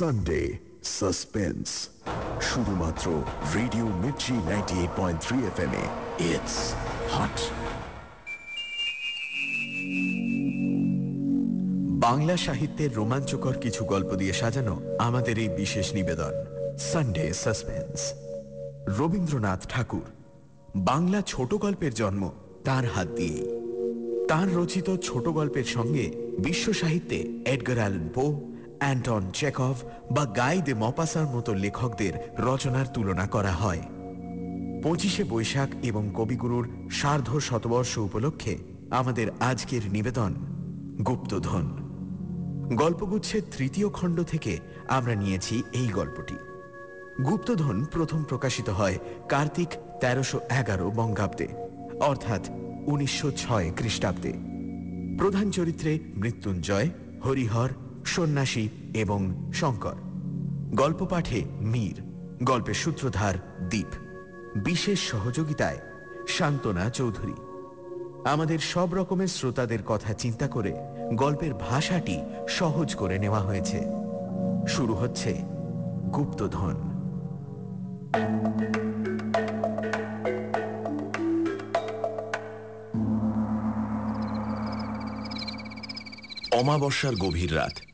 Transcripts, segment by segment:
Sunday suspense শুধুমাত্র radio Mirchi ninety eight point three F M এ hot Bangla সাহিত্যের রোমাঞ্চকর কিছু গল্প দিয়ে সাজানো আমাদের এই বিশেষ নিবেদন সানডে সাসপেন্স রবীন্দ্রনাথ ঠাকুর, বাংলা ছোট গল্পের জন্ম তার হাত দিয়েই তার রচিত ছোট গল্পের সঙ্গে বিশ্ব সাহিত্যে Edgar Allan Poe Anton Chekhov বা গাই দে মপাসার মতো লেখকদের রচনার তুলনা করা হয়। পঁচিশে বৈশাখ এবং কবিগুরুর সার্ধ শতবর্ষ উপলক্ষে আমাদের আজকের নিবেদন গুপ্তধন। গল্পগুচ্ছের তৃতীয় খণ্ড থেকে আমরা নিয়েছি এই গল্পটি। গুপ্তধন প্রথম প্রকাশিত হয় কার্তিক তেরোশো এগারো বঙ্গাব্দে, অর্থাৎ উনিশশো ছয় খ্রিস্টাব্দে। প্রধান চরিত্রে মৃত্যুঞ্জয়, হরিহর সন্ন্যাসী এবং শঙ্কর। গল্প পাঠে মীর, গল্পের সূত্রধার দ্বীপ বিশেষ সহযোগিতায় শান্তনা চৌধুরী। আমাদের সব রকমের শ্রোতাদের কথা চিন্তা করে গল্পের ভাষাটি সহজ করে নেওয়া হয়েছে। শুরু হচ্ছে গুপ্তধন। অমাবস্যার গভীর রাত।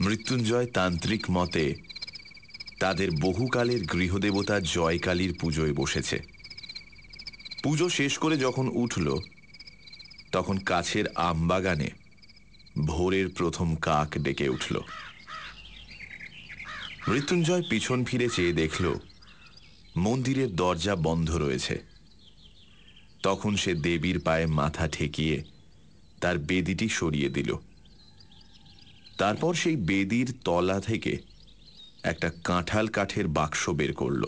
মৃত্যুঞ্জয় তান্ত্রিক মতে, তাদের বহুকালের গৃহদেবতা জয়কালীর পুজোয় বসেছে। পুজো শেষ করে যখন উঠল, তখন কাছের আমবাগানে ভোরের প্রথম কাক ডেকে উঠল। মৃত্যুঞ্জয় পিছন ফিরে চেয়ে দেখল, মন্দিরের দরজা বন্ধ রয়েছে। তখন সে দেবীর পায়ে মাথা ঠেকিয়ে তার বেদিটি সরিয়ে দিল। তারপর সেই বেদির তলা থেকে একটা কাঁঠাল কাঠের বাক্স বের করল।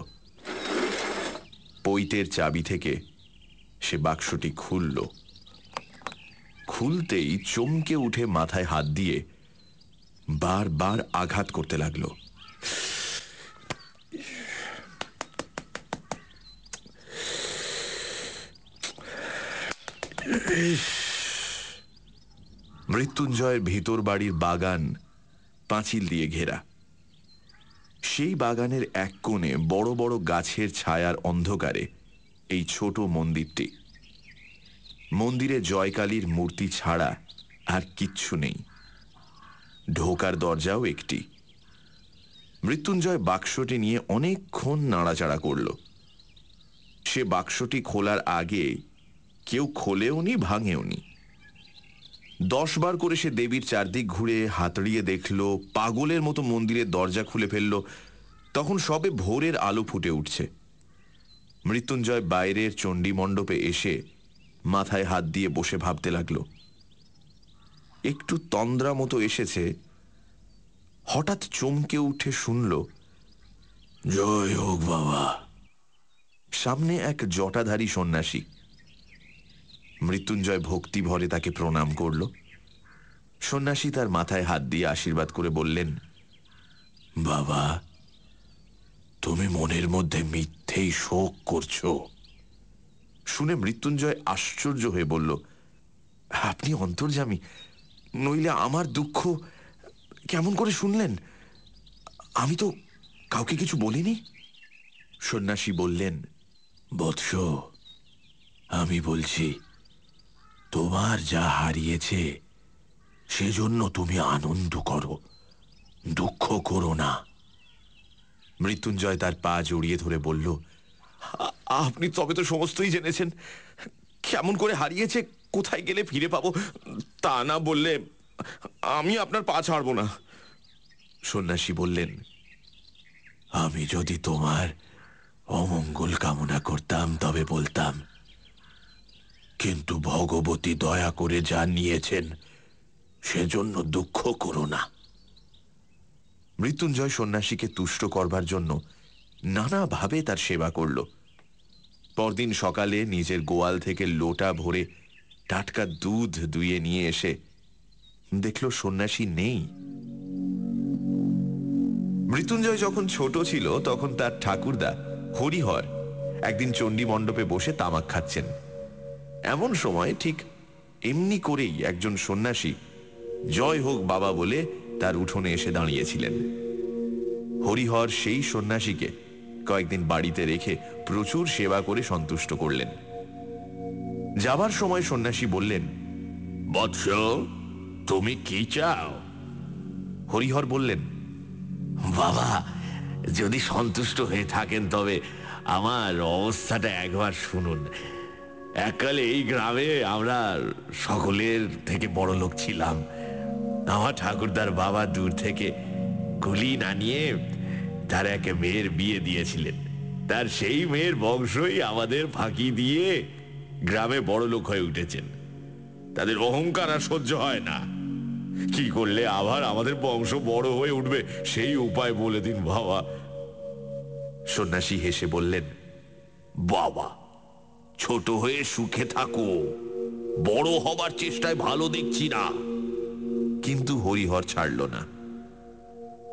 পৈতের চাবি থেকে সে বাক্সটি খুলল। খুলতেই চমকে উঠে মাথায় হাত দিয়ে বারবার আঘাত করতে লাগল। মৃত্যুঞ্জয়ের ভিতর বাড়ির বাগান পাঁচিল দিয়ে ঘেরা। সেই বাগানের এক কোণে বড় বড় গাছের ছায়ার অন্ধকারে এই ছোট মন্দিরটি। মন্দিরে জয়কালীর মূর্তি ছাড়া আর কিচ্ছু নেই। ঢোকার দরজাও একটি। মৃত্যুঞ্জয় বাক্সটি নিয়ে অনেকক্ষণ নাড়াচাড়া করল। সে বাক্সটি খোলার আগে কেউ খোলেও নি ভাঙেও নি দশ বার করে সে দেবীর চারদিক ঘুরে হাতড়িয়ে দেখল, পাগলের মতো মন্দিরের দরজা খুলে ফেলল, তখন সবে ভোরের আলো ফুটে উঠছে। মৃত্যুঞ্জয় বাইরের চণ্ডী মণ্ডপে এসে মাথায় হাত দিয়ে বসে ভাবতে লাগল। একটু তন্দ্রা মতো এসেছে, হঠাৎ চমকে উঠে শুনল, জয় হোক বাবা। সামনে এক জটাধারী সন্ন্যাসী মৃত্যুঞ্জয় ভক্তি ভরে তাকে প্রণাম করল। সন্ন্যাসী তার মাথায় হাত দিয়ে আশীর্বাদ করে বললেন, বাবা, তুমি মনের মধ্যে মিথ্যেই শোক করছ। শুনে মৃত্যুঞ্জয় আশ্চর্য হয়ে বলল, আপনি অন্তর্জামী নইলে আমার দুঃখ কেমন করে শুনলেন? আমি তো কাউকে কিছু বলিনি। সন্ন্যাসী বললেন, বৎস, আমি বলছি তোমার যা হারিয়েছে, সেজন্য তুমি আনন্দ করো, দুঃখ করো না। মৃত্যুঞ্জয় তার পা জড়িয়ে ধরে বলল আপনি তবে তো সমস্তই জেনেছেন। কেমন করে হারিয়েছে, কোথায় গেলে ফিরে পাবো, তা না বললে আমি আপনার পা ছাড়ব না। সন্ন্যাসী বললেন, আমি যদি তোমার অমঙ্গল কামনা করতাম, তবে বলতাম কিন্তু ভগবতী দয়া করে যা নিয়েছেন সেজন্য দুঃখ করো না। মৃত্যুঞ্জয় সন্ন্যাসীকে তুষ্ট করবার জন্য নানাভাবে তার সেবা করল। পরদিন সকালে নিজের গোয়াল থেকে লোটা ভরে টাটকা দুধ দুয়ে নিয়ে এসে দেখল সন্ন্যাসী নেই। মৃত্যুঞ্জয় যখন ছোট ছিল, তখন তার ঠাকুরদা হরিহর একদিন চণ্ডী মণ্ডপে বসে তামাক খাচ্ছেন। এমন সময় ঠিক এমনি করেই একজন সন্ন্যাসী জয় হোক বাবা বলে তার উঠোনে এসে দাঁড়িয়েছিলেন। হরিহর সেই সন্ন্যাসীকে কয়েকদিন বাড়িতে রেখে প্রচুর সেবা করে সন্তুষ্ট করলেন। যাবার সময় সন্ন্যাসী বললেন, বৎস, তুমি কি চাও? হরিহর বললেন, বাবা, যদি সন্তুষ্ট হয়ে থাকেন তবে আমার অবস্থাটা একবার শুনুন। এককালে এই গ্রামে আমরা সকলের থেকে বড় লোক ছিলাম। আমার ঠাকুরদার বাবা দূর থেকে কুলি না নিয়ে তার এক মেয়ের বিয়ে দিয়েছিলেন। তার সেই মেয়ের বংশই আমাদের ফাঁকি দিয়ে গ্রামে বড় লোক হয়ে উঠেছেন। তাদের অহংকার আর সহ্য হয় না। কি করলে আবার আমাদের বংশ বড় হয়ে উঠবে সেই উপায় বলে দিন বাবা। সন্ন্যাসী হেসে বললেন, বাবা ছোট হয়ে সুখে থাকো। বড় হবার চেষ্টায় ভালো দেখছি না। কিন্তু হরিহর ছাড়ল না।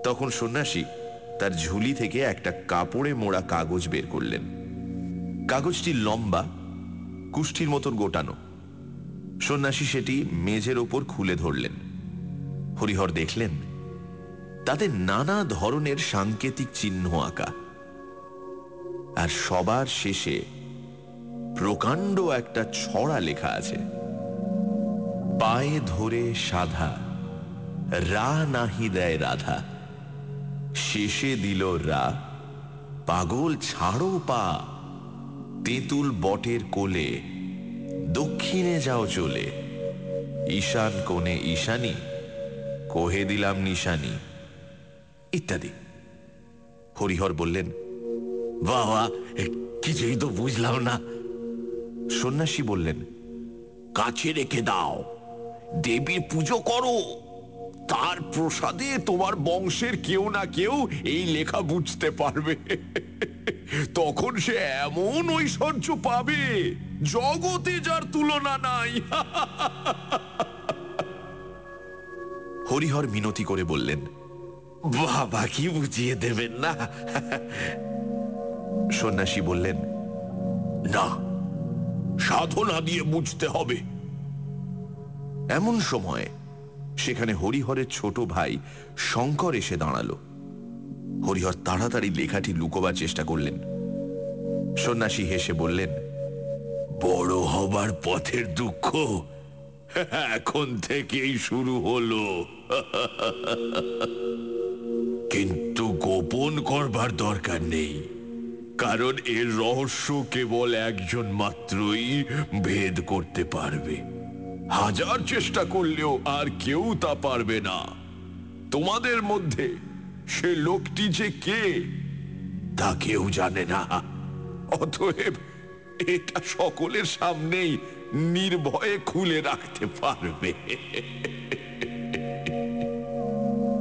তখন সন্ন্যাসী তার ঝুলি থেকে একটা কাপড়ে মোড়া কাগজ বের করলেন। কাগজটি লম্বা, কুষ্ঠির মতন গোটানো। সন্ন্যাসী সেটি মেঝের ওপর খুলে ধরলেন। হরিহর দেখলেন, তাতে নানা ধরনের সাংকেতিক চিহ্ন আঁকা। আর সবার শেষে প্রকাণ্ড একটা ছড়া লেখা আছে। পায়ে ধরে সাধা, রা নাহি দেয় রাধা। শেষে দিল রা, পাগল ছাড়ো পা। তেঁতুল বটের কোলে, দক্ষিণে যাও চলে। ঈশান কোণে ঈশানি, কোহে দিলাম নিশানি। ইত্যাদি। হরিহর বললেন, বাবা কিছুই তো বুঝলাম না। সন্ন্যাসী বললেন কাছে রেখে দাও দেবীর পুজো করো। তার প্রসাদে তোমার বংশের কেউ না কেউ এই লেখা বুঝতে পারবে। তখন সে এমন ঐশ্বর্য পাবে জগতে যার তুলনা নাই। হরিহর মিনতি করে বললেন বাবা কি বুঝিয়ে দেবেন না? সন্ন্যাসী বললেন না সাধনা দিয়ে বুঝতে হবে। এমন সময় সেখানে হরিহরের ছোট ভাই শঙ্কর এসে দাঁড়াল। হরিহর তাড়াতাড়ি লেখাটি লুকোবার চেষ্টা করলেন। সন্ন্যাসী হেসে বললেন, বড় হবার পথের দুঃখ এখন থেকেই শুরু হলো। কিন্তু গোপন করবার দরকার নেই। কারণ এর রহস্য কেবল একজন মাত্রই ভেদ করতে পারবে। হাজার চেষ্টা করলেও আর কেউ তা পারবে না। তোমাদের মধ্যে সে লোকটি যে কে, তা কেউ জানে না। অতএব এটা সকলের সামনেই নির্ভয়ে খুলে রাখতে পারবে।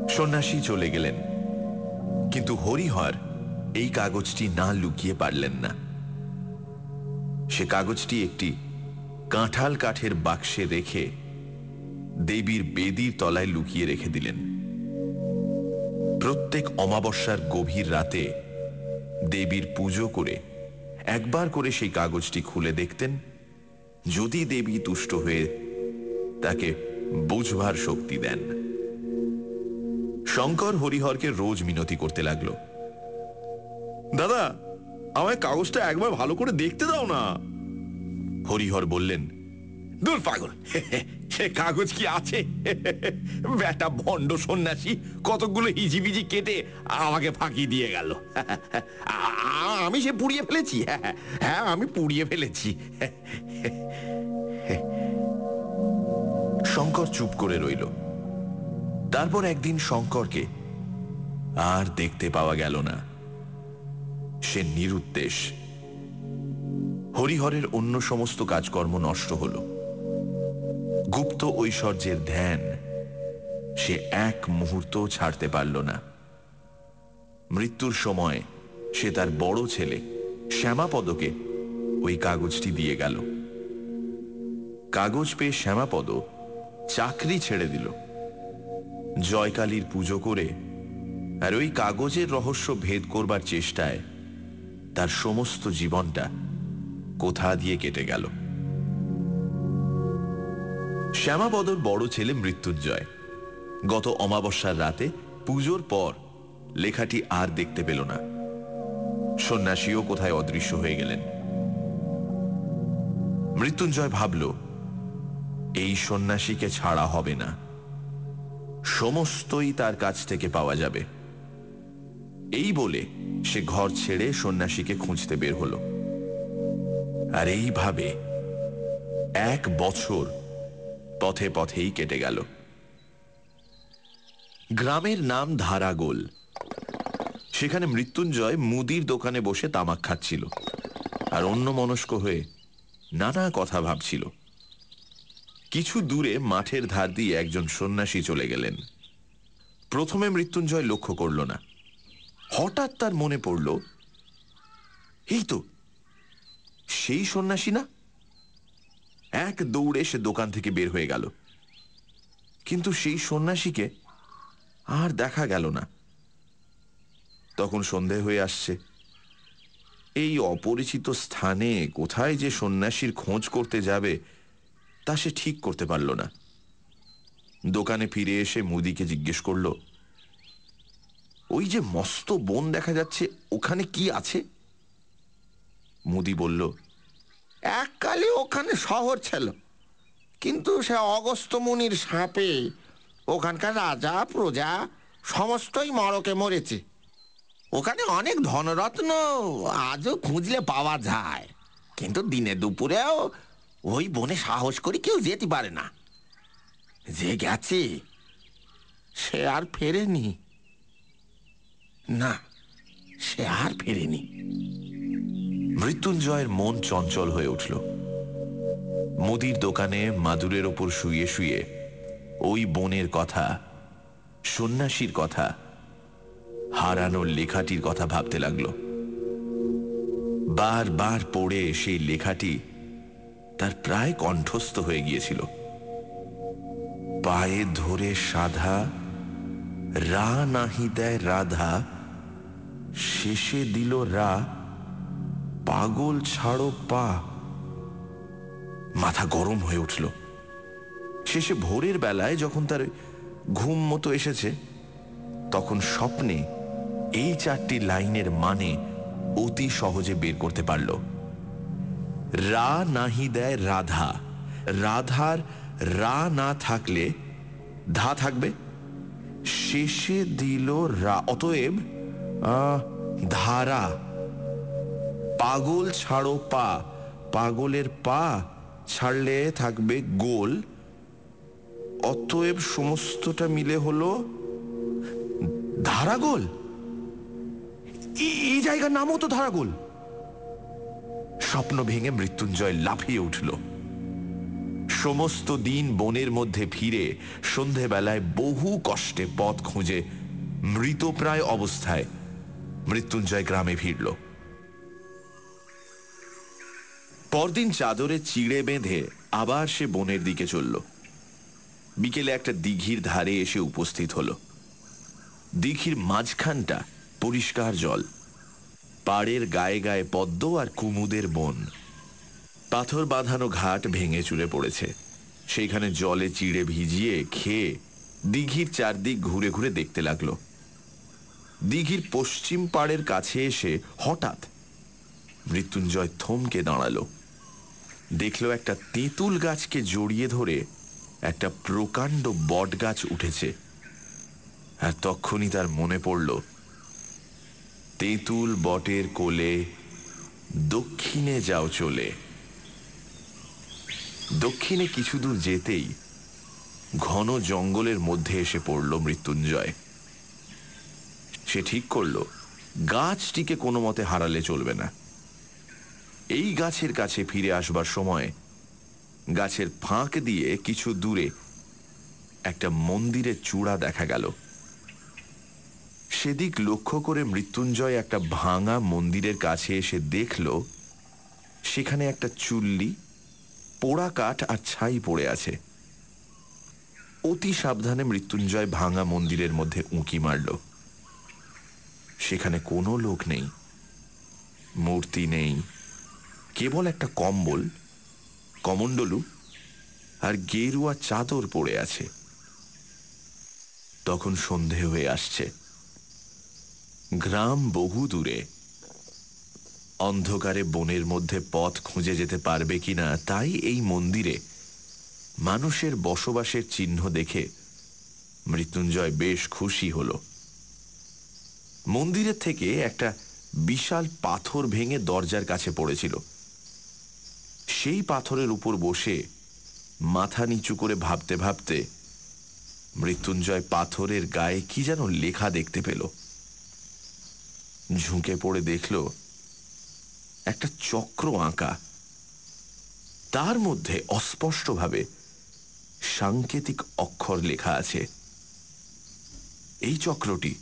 সন্ন্যাসী চলে গেলেন। কিন্তু হরিহর এই কাগজটি না লুকিয়ে পারলেন না। সে কাগজটি একটি কাঁঠাল কাঠের বাক্সে রেখে দেবীর বেদির তলায় লুকিয়ে রেখে দিলেন। প্রত্যেক অমাবস্যার গভীর রাতে দেবীর পুজো করে একবার করে সেই কাগজটি খুলে দেখতেন, যদি দেবী তুষ্ট হয়ে তাকে বুঝবার শক্তি দেন। শঙ্কর হরিহরকে রোজ মিনতি করতে লাগল। দাদা আমায় কাগজটা একবার ভালো করে দেখতে দাও না। হরিহর বললেন দূর পাগল সে কাগজ কি আছে? বেটা ভণ্ড সন্ন্যাসী কতগুলো হিজিবিজি কেটে আমাকে ফাঁকি দিয়ে গেল। আমি সে পুড়িয়ে ফেলেছি হ্যাঁ আমি পুড়িয়ে ফেলেছি। শঙ্কর চুপ করে রইল। তারপর একদিন শঙ্করকে আর দেখতে পাওয়া গেল না। সে নিরুদ্দেশ। হরিহরের অন্য সমস্ত কাজকর্ম নষ্ট হল। গুপ্ত ঐশ্বর্যের ধ্যান সে এক মুহূর্ত ছাড়তে পারল না। মৃত্যুর সময় সে তার বড় ছেলে শ্যামাপদকে ওই কাগজটি দিয়ে গেল। কাগজ পেয়ে শ্যামাপদ চাকরি ছেড়ে দিল। জয়কালীর পুজো করে আর ওই কাগজের রহস্য ভেদ করবার চেষ্টায় তার সমস্ত জীবনটা কোথা দিয়ে কেটে গেল? শ্যামাপদর বড় ছেলে মৃত্যুঞ্জয় গত অমাবস্যার রাতে পুজোর পর লেখাটি আর দেখতে পেল না। সন্ন্যাসীও কোথায় অদৃশ্য হয়ে গেলেন? মৃত্যুঞ্জয় ভাবল, এই সন্ন্যাসীকে ছাড়া হবে না। সমস্তই তার কাছ থেকে পাওয়া যাবে। এই বলে সে ঘর ছেড়ে সন্ন্যাসীকে খুঁজতে বের হলো। আর এইভাবে এক বছর পথে পথেই কেটে গেল। গ্রামের নাম ধারাগোল। সেখানে মৃত্যুঞ্জয় মুদির দোকানে বসে তামাক খাচ্ছিল আর অন্য মনস্ক হয়ে নানা কথা ভাবছিল। কিছু দূরে মাঠের ধার দিয়ে একজন সন্ন্যাসী চলে গেলেন। প্রথমে মৃত্যুঞ্জয় লক্ষ্য করল না। হঠাৎ তার মনে পড়ল, এই তো, সেই সন্ন্যাসী না? এক দৌড়ে সে দোকান থেকে বের হয়ে গেল। কিন্তু সেই সন্ন্যাসীকে আর দেখা গেল না। তখন সন্ধে হয়ে আসছে। এই অপরিচিত স্থানে কোথায় যে সন্ন্যাসীর খোঁজ করতে যাবে, তা সে ঠিক করতে পারল না। দোকানে ফিরে এসে মুদিকে জিজ্ঞেস করল ওই যে মস্ত বন দেখা যাচ্ছে, ওখানে কি আছে? মুদি বলল, এককালে ওখানে শহর ছিল, কিন্তু সে অগস্ত মুনির সাপে ওখানকার রাজা, প্রজা, সমস্তই মরকে মরেছে। ওখানে অনেক ধনরত্ন আজও খুঁজলে পাওয়া যায়, কিন্তু দিনে দুপুরেও ওই বনে সাহস করে কেউ যেতে পারে না। যে গেছে, সে আর ফেরেনি। না, সে আর ফেরেনি। মৃত্যুঞ্জয়ের মন চঞ্চল হয়ে উঠল। মুদির দোকানে মাদুরের ওপর শুয়ে শুয়ে ওই বনের কথা, সন্ন্যাসীর কথা হারানোর লেখাটির কথা ভাবতে লাগল। বারবার পড়ে সেই লেখাটি তার প্রায় কণ্ঠস্থ হয়ে গিয়েছিল। পায়ে ধরে সাধা, রা নাহি দেয় রাধা শেষে দিল রা, পাগল ছাড়ো পা। মাথা গরম হয়ে উঠল। শেষে ভোরের বেলায় যখন তার ঘুম মতো এসেছে, তখন স্বপ্নে এই চারটি লাইনের মানে অতি সহজে বের করতে পারল। রা নাহি দেয় রাধা। রাধার রা না থাকলে ধা থাকবে। শেষে দিল রা। অতএব ধারা। পাগল ছাড়ো পা। পাগলের পা ছাড়লে থাকবে গোল। অতএব সমস্তটা মিলে হলো ধারাগোল এই- জায়গার নামও তো ধারাগোল স্বপ্ন ভেঙে মৃত্যুঞ্জয় লাফিয়ে উঠল। সমস্ত দিন বনের মধ্যে ফিরে সন্ধেবেলায় বহু কষ্টে পথ খুঁজে মৃতপ্রায় অবস্থায়। মৃত্যুঞ্জয় গ্রামে ফিরল। পরদিন চাদরে চিড়ে বেঁধে আবার সে বনের দিকে চলল। বিকেলে একটা দিঘির ধারে এসে উপস্থিত হলো। দিঘির মাঝখানটা পরিষ্কার জল। পাড়ের গায়ে গায়ে পদ্ম আর কুমুদের বন। পাথর বাঁধানো ঘাট ভেঙে চুরে পড়েছে। সেইখানে জলে চিড়ে ভিজিয়ে খেয়ে দিঘির চারদিক ঘুরে ঘুরে দেখতে লাগল। দিঘির পশ্চিম পাড়ের কাছে এসে হঠাৎ মৃত্যুঞ্জয় থমকে দাঁড়াল। দেখল একটা তেঁতুল গাছকে জড়িয়ে ধরে একটা প্রকাণ্ড বট গাছ উঠেছে। আর তখনই তার মনে পড়ল, তেঁতুল বটের কোলে দক্ষিণে যাও চলে। দক্ষিণে কিছু দূর যেতেই ঘন জঙ্গলের মধ্যে এসে পড়ল মৃত্যুঞ্জয়। সে ঠিক করল, গাছটিকে কোনো মতে হারালে চলবে না। এই গাছের কাছে ফিরে আসবার সময় গাছের ফাঁক দিয়ে কিছু দূরে একটা মন্দিরের চূড়া দেখা গেল। সেদিক লক্ষ্য করে মৃত্যুঞ্জয় একটা ভাঙা মন্দিরের কাছে এসে দেখল, সেখানে একটা চুল্লি, পোড়া কাঠ আর ছাই পড়ে আছে। অতি সাবধানে মৃত্যুঞ্জয় ভাঙা মন্দিরের মধ্যে উঁকি মারল। সেখানে কোনো লোক নেই, মূর্তি নেই, কেবল একটা কম্বল, কমণ্ডলু আর গেরুয়া চাদর পড়ে আছে। তখন সন্ধে হয়ে আসছে। গ্রাম বহু দূরে। অন্ধকারে বনের মধ্যে পথ খুঁজে যেতে পারবে কিনা তাই এই মন্দিরে মানুষের বসবাসের চিহ্ন দেখে মৃত্যুঞ্জয় বেশ খুশি হল। মন্দিরের থেকে একটা বিশাল পাথর ভেঙে দরজার কাছে পড়েছিল। সেই পাথরের উপর বসে মাথা নিচু করে ভাবতে ভাবতে মৃত্যুঞ্জয় পাথরের গায়ে কি যেন লেখা দেখতে পেল। ঝুঁকে পড়ে দেখল একটা চক্র আঁকা। তার মধ্যে অস্পষ্টভাবে সাংকেতিক অক্ষর লেখা আছে। এই চক্রটি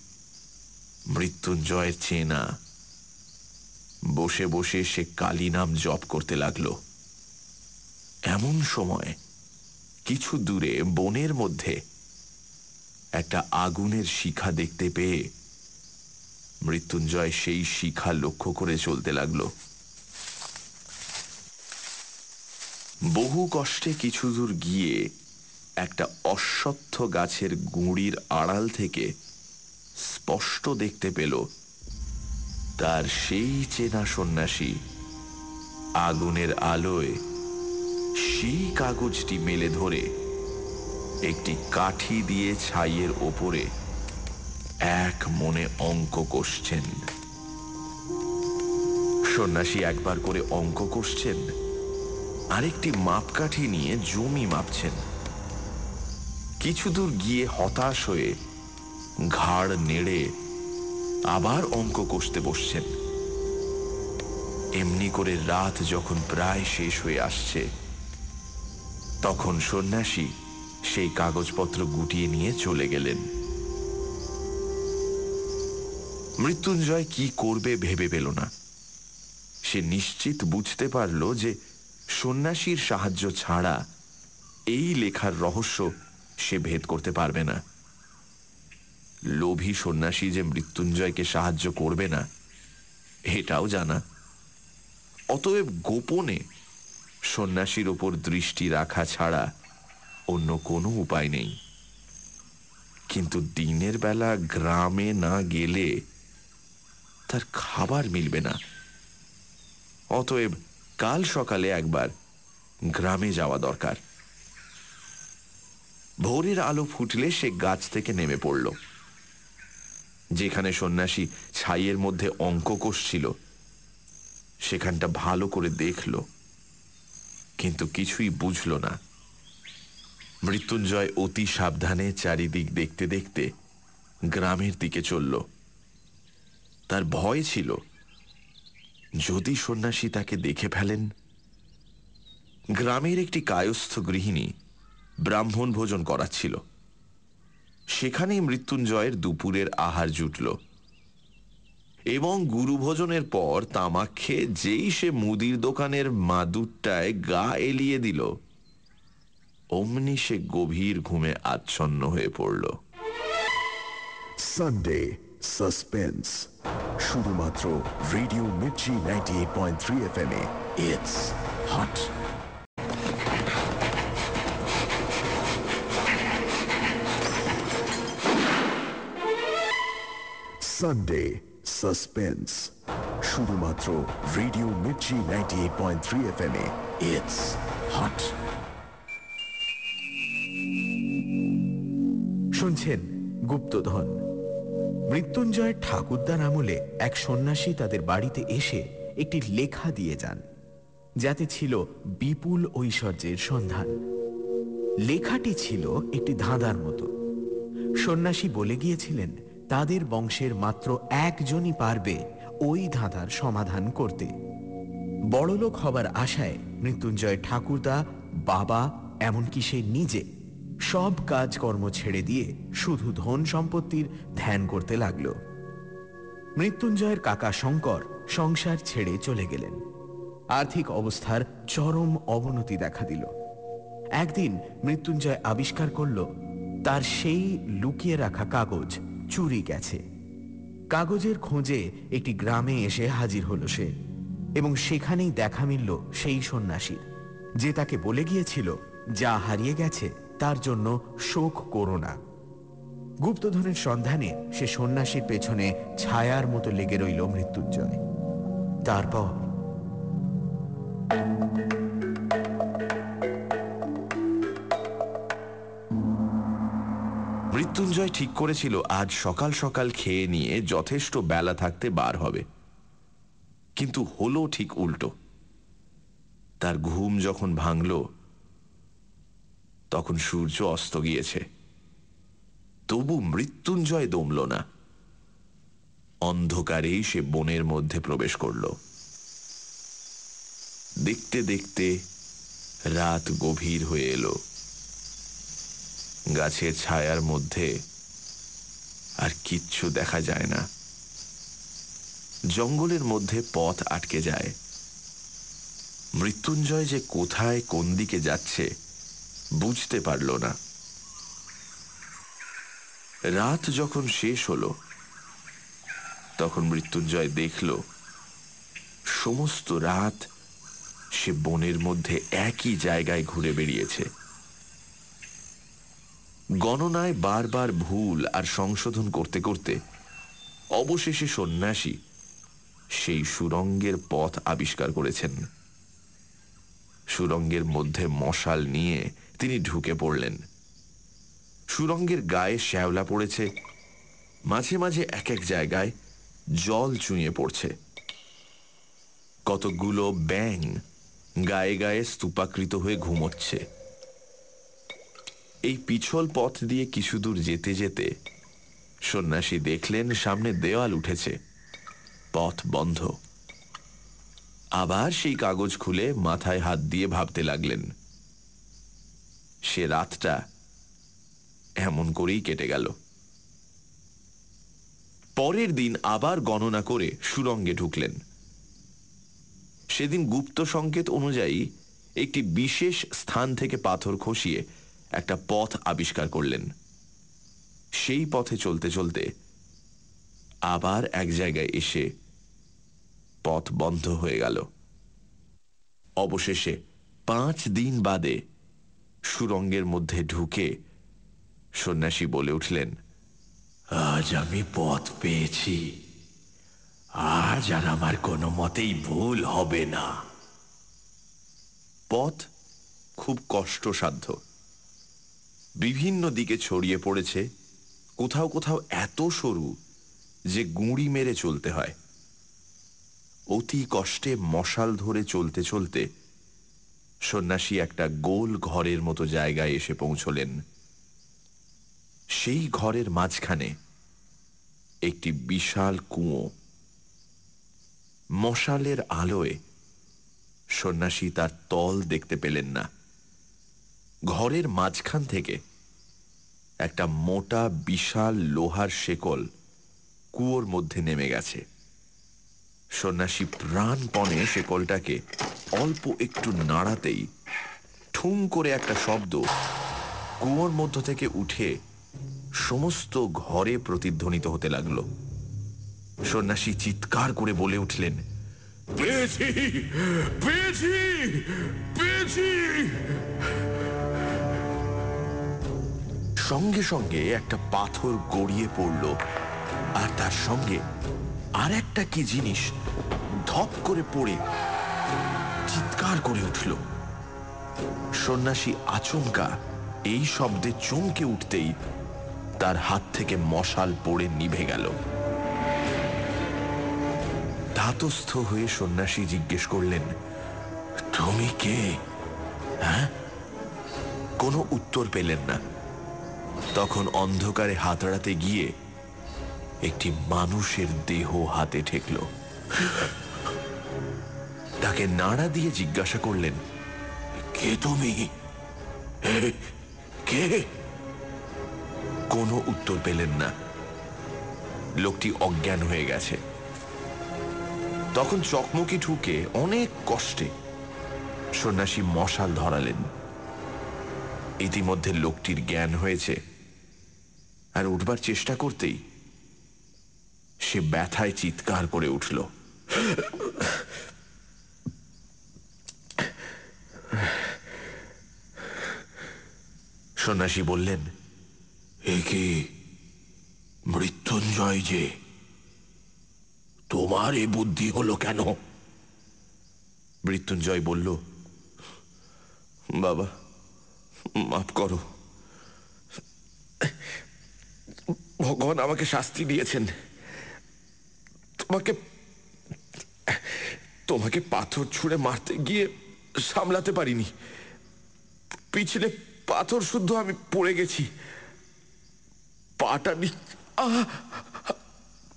মৃত্যুঞ্জয়ের চেনা বসে বসে সে কালী নাম জপ করতে লাগল। এমন সময়, কিছু দূরে, বনের মধ্যে, একটা আগুনের শিখা দেখতে পেয়ে মৃত্যুঞ্জয় সেই শিখা লক্ষ্য করে চলতে লাগল। বহু কষ্টে কিছু দূর গিয়ে একটা অশ্বত্থ গাছের গুঁড়ির আড়াল থেকে স্পষ্ট দেখতে পেল। তার সেই চেনা সন্ন্যাসী আগুনের আলোয় সেই কাগজটি মেলে ধরে একটি কাঠি দিয়ে ছাইয়ের ওপরে এক মনে অঙ্ক কষছেন। সন্ন্যাসী একবার করে অঙ্ক কষছেন, আরেকটি মাপকাঠি নিয়ে জমি মাপছেন। কিছু দূর গিয়ে হতাশ হয়ে ঘাড় নেড়ে আবার অঙ্ক কষতে বসছেন। এমনি করে রাত যখন প্রায় শেষ হয়ে আসছে, তখন সন্ন্যাসী সেই কাগজপত্র গুটিয়ে নিয়ে চলে গেলেন। মৃত্যুঞ্জয় কি করবে ভেবে পেল না। সে নিশ্চিত বুঝতে পারল যে সন্ন্যাসীর সাহায্য ছাড়া এই লেখার রহস্য সে ভেদ করতে পারবে না। লোভী সন্ন্যাসী যে মৃত্যুঞ্জয়কে সাহায্য করবে না, এটাও জানা। অতএব গোপনে সন্ন্যাসীর ওপর দৃষ্টি রাখা ছাড়া অন্য কোনো উপায় নেই। কিন্তু দিনের বেলা গ্রামে না গেলে তার খাবার মিলবে না। অতএব কাল সকালে একবার গ্রামে যাওয়া দরকার। ভোরের আলো ফুটলে সে গাছ থেকে নেমে পড়ল। যেখানে সন্ন্যাসী ছাইয়ের মধ্যে অঙ্ক কষছিল সেখানটা ভালো করে দেখল, কিন্তু কিছুই বুঝল না। মৃত্যুঞ্জয় অতি সাবধানে চারিদিক দেখতে দেখতে গ্রামের দিকে চলল। তার ভয় ছিল, যদি সন্ন্যাসী তাকে দেখে ফেলেন, গ্রামের একটি কায়স্থ গৃহিণী ব্রাহ্মণ ভোজন করাচ্ছিল। সেখানেই মৃত্যুঞ্জয়ের দুপুরের আহার জুটল। এবং গুরুভোজনের পর তামাক খেয়ে যেই সে মুদির দোকানের মাদুরটায় গা এলিয়ে দিল, অমনি সে গভীর ঘুমে আচ্ছন্ন হয়ে পড়ল। সানডে সাসপেন্স শুধুমাত্র radio Mirchi ninety eight point three F M A. It's hot Sunday suspense শুধুমাত্র radio Mirchi ninety eight point three F M A. It's hot শুনছেন গুপ্তধন। মৃত্যুঞ্জয় ঠাকুরদার আমলে এক সন্ন্যাসী তাদের বাড়িতে এসে একটি লেখা দিয়ে যান, যাতে ছিল বিপুল ঐশ্বর্যের সন্ধান। লেখাটি ছিল একটি ধাঁধার মতো। সন্ন্যাসী বলে গিয়েছিলেন তাদের বংশের মাত্র একজনই পারবে ওই ধাঁধার সমাধান করতে। বড়লোক হবার আশায় মৃত্যুঞ্জয় ঠাকুরদা বাবা, এমনকি সে নিজে সব কাজকর্ম ছেড়ে দিয়ে শুধু ধন সম্পত্তির ধ্যান করতে লাগল। মৃত্যুঞ্জয়ের কাকা শঙ্কর সংসার ছেড়ে চলে গেলেন। আর্থিক অবস্থার চরম অবনতি দেখা দিল। একদিন মৃত্যুঞ্জয় আবিষ্কার করল, তার সেই লুকিয়ে রাখা কাগজ চুরি গেছে। কাগজের খোঁজে একটি গ্রামে এসে হাজির হলো সে এবং সেখানেই দেখা মিলল সেই সন্ন্যাসীর যে তাকে বলে গিয়েছিল, যা হারিয়ে গেছে, তার জন্য শোক করো না। গুপ্তধনের সন্ধানে সে সন্ন্যাসীর পেছনে ছায়ার মতো লেগে রইল মৃত্যুঞ্জয়। তারপর মৃত্যুঞ্জয় ঠিক করেছিল, আজ সকাল সকাল খেয়ে নিয়ে যথেষ্ট বেলা থাকতে বার হবে। কিন্তু হলো ঠিক উল্টো। তার ঘুম যখন ভাঙল, তখন সূর্য অস্ত গিয়েছে। তবু মৃত্যুঞ্জয় দমল না। অন্ধকারেই সে বনের মধ্যে প্রবেশ করল। দেখতে দেখতে রাত গভীর হয়ে এলো। গাছের ছায়ার মধ্যে আর কিচ্ছু দেখা যায় না। জঙ্গলের মধ্যে পথ আটকে যায়। মৃত্যুঞ্জয় যে কোথায়, কোন দিকে যাচ্ছে, বুঝতে পারল না। রাত যখন শেষ হলো, তখন মৃত্যুঞ্জয় দেখল, সমস্ত রাত সে বনের মধ্যে একই জায়গায় ঘুরে বেরিয়েছে গণনায় বারবার ভুল আর সংশোধন করতে করতে অবশেষে সন্ন্যাসী সেই সুরঙ্গের পথ আবিষ্কার করেছেন। সুরঙ্গের মধ্যে মশাল নিয়ে তিনি ঢুকে পড়লেন। সুরঙ্গের গায়ে শ্যাওলা পড়েছে, মাঝে মাঝে এক এক জায়গায় জল চুঁয়ে পড়ছে। কতগুলো ব্যাং গায়ে গায়ে স্তূপাকৃত হয়ে ঘুমোচ্ছে। এই পিছল পথ দিয়ে কিছু দূর যেতে যেতে সন্ন্যাসী দেখলেন সামনে দেওয়াল উঠেছে। পথ বন্ধ। আবার সেই কাগজ খুলে মাথায় হাত দিয়ে ভাবতে লাগলেন, সে রাতটা এমন করেই কেটে গেল। পরের দিন আবার গণনা করে সুরঙ্গে ঢুকলেন। সেদিন গুপ্ত সংকেত অনুযায়ী একটি বিশেষ স্থান থেকে পাথর খসিয়ে একটা পথ আবিষ্কার করলেন। সেই পথে চলতে চলতে আবার এক জায়গায় এসে পথ বন্ধ হয়ে গেল। অবশেষে পাঁচ দিন বাদে সুরঙ্গের মধ্যে ঢুকে সন্ন্যাসী বলে উঠলেন, আজ আমি পথ পেয়েছি। আজ আর আমার কোনো মতেই ভুল হবে না। পথ খুব কষ্টসাধ্য। বিভিন্ন দিকে ছড়িয়ে পড়েছে, কোথাও কোথাও এত সরু যে গুঁড়ি মেরে চলতে হয়। অতি কষ্টে মশাল ধরে চলতে চলতে সন্ন্যাসী একটা গোল ঘরের মতো জায়গায় এসে পৌঁছলেন। সেই ঘরের মাঝখানে একটি বিশাল কুঁয়ো। মশালের আলোয় সন্ন্যাসী তার তল দেখতে পেলেন না। ঘরের মাঝখান থেকে একটা মোটা, বিশাল লোহার শেকল কুয়োর মধ্যে নেমে গেছে। সন্ন্যাসী প্রাণপণে শেকলটাকে অল্প একটু নাড়াতেই ঠুম করে একটা শব্দ কুয়োর মধ্য থেকে উঠে সমস্ত ঘরে প্রতিধ্বনিত হতে লাগল। সন্ন্যাসী চিৎকার করে বলে উঠলেন, পেয়েছি! পেয়েছি! পেয়েছি! সঙ্গে সঙ্গে একটা পাথর গড়িয়ে পড়ল, আর তার সঙ্গে আর একটা কি জিনিস ধপ করে পড়ে, চিৎকার করে উঠল। সন্ন্যাসী আচমকা এই শব্দে চমকে উঠতেই তার হাত থেকে মশাল পড়ে নিভে গেল। ধাতস্থ হয়ে সন্ন্যাসী জিজ্ঞেস করলেন, তুমি কে? হ্যাঁ? কোনো উত্তর পেলেন না। তখন অন্ধকারে হাতড়াতে গিয়ে একটি মানুষের দেহ হাতে ঠেকল। তাকে নাড়া দিয়ে জিজ্ঞাসা করলেন, কে তুমি? কে? কোনো উত্তর পেলেন না। লোকটি অজ্ঞান হয়ে গেছে। তখন চকমকি ঠুকে অনেক কষ্টে সন্ন্যাসী মশাল ধরালেন। ইতিমধ্যে লোকটির জ্ঞান হয়েছে। আর উঠবার চেষ্টা করতেই সে ব্যথায় চিৎকার করে উঠল। সন্ন্যাসী বললেন, এ কি? মৃত্যুঞ্জয় যে। তোমার এ বুদ্ধি হলো কেন? মৃত্যুঞ্জয় বলল, বাবা, মাফ করো। ভগবান আমাকে শাস্তি দিয়েছেন। তোমাকে তোমাকে পাথর ছুঁড়ে মারতে গিয়ে সামলাতে পারিনি। পিছনে পাথর শুদ্ধ আমি পড়ে গেছি। পাটা!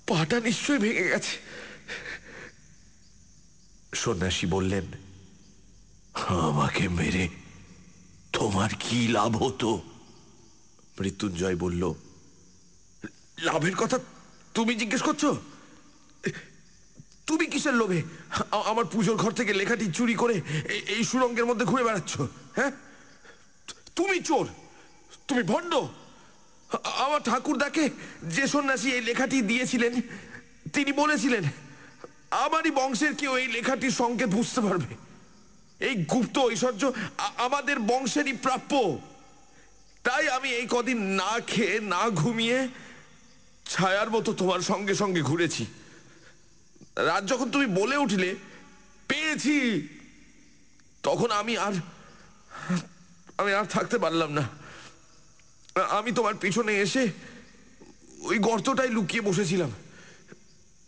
পাটা নিশ্চয়ই ভেঙে গেছে। সন্ন্যাসী বললেন, আমাকে মেরে তোমার কি লাভ হতো? মৃত্যুঞ্জয় বলল লাভের কথা তুমি জিজ্ঞেস করছ? তুমি কিসের লোভে? আমার পুজোর ঘর থেকে লেখাটি চুরি করে এই সুরঙ্গের মধ্যে ঘুরে বেড়াচ্ছ হ্যাঁ? তুমি চোর, তুমি ভণ্ড। আমার ঠাকুরদাকে যে সন্ন্যাসী এই লেখাটি দিয়েছিলেন, তিনি বলেছিলেন, আমারই বংশের কেউ এই লেখাটির সংকেত বুঝতে পারবে। এই গুপ্ত ঐশ্বর্য আমাদের বংশেরই প্রাপ্য। তাই আমি এই কদিন না খেয়ে, না ঘুমিয়ে ছায়ার মতো তোমার সঙ্গে সঙ্গে ঘুরেছি। রাত যখন তুমি বলে উঠলে, পেয়েছি, তখন আমি আর আমি আর থাকতে পারলাম না। আমি তোমার পিছনে এসে ওই গর্তটাই লুকিয়ে বসেছিলাম।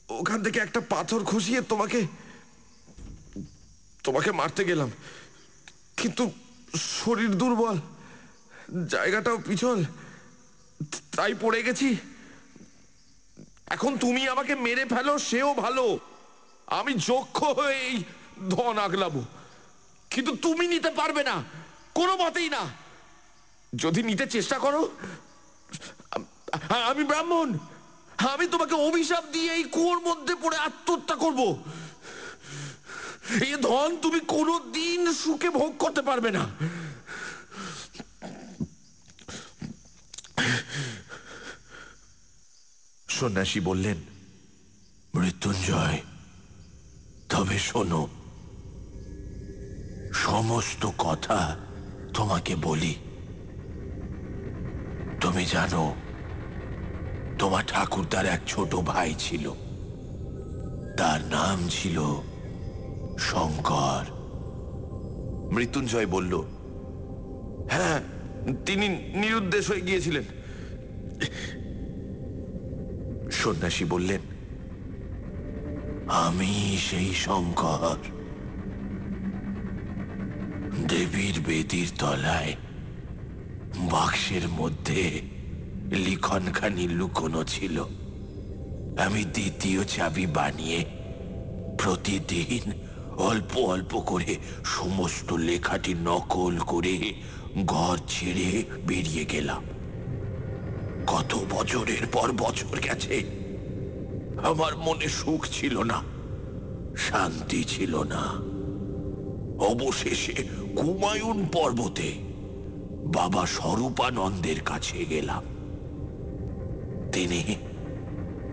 ওখান থেকে একটা পাথর খসিয়ে তোমাকে তোমাকে মারতে গেলাম। কিন্তু শরীর দুর্বল, জায়গাটাও পিছল, তাই পড়ে গেছি। এখন তুমি আমাকে মেরে ফেলো, সেও ভালো। আমি যক্ষ হয়ে এই ধন আগলাবো। কিন্তু তুমি নিতে পারবে না, কোনো মতেই না। যদি নিতে চেষ্টা করো, আমি ব্রাহ্মণ, আমি তোমাকে অভিশাপ দিয়ে এই কুয়োর মধ্যে পড়ে আত্মহত্যা করব। এই ধন তুমি কোনো দিন সুখে ভোগ করতে পারবে না। সন্ন্যাসী বললেন, মৃত্যুঞ্জয়, তবে শোনো, সমস্ত কথা তোমাকে বলি। তুমি জানো, তোমার ঠাকুরদার এক ছোট ভাই ছিল। তার নাম ছিল শঙ্কর। মৃত্যুঞ্জয় বলল হ্যাঁ তিনি নিরুদ্দেশ হয়ে গিয়েছিলেন। সন্ন্যাসী বললেন, আমি সেই শঙ্কর। দেবীর বেদির তলায় বাক্সের মধ্যে লিখনখানি লুকোনো ছিল। আমি দ্বিতীয় চাবি বানিয়ে প্রতিদিন অল্প অল্প করে সমস্ত লেখাটি নকল করে ঘর ছেড়ে বেরিয়ে গেলাম। কত বছরের পর বছর গেছে, আমার মনে সুখ ছিল না, শান্তি ছিল না। অবশেষে কুমায়ুন পর্বতে বাবা স্বরূপানন্দের কাছে গেলাম। তিনি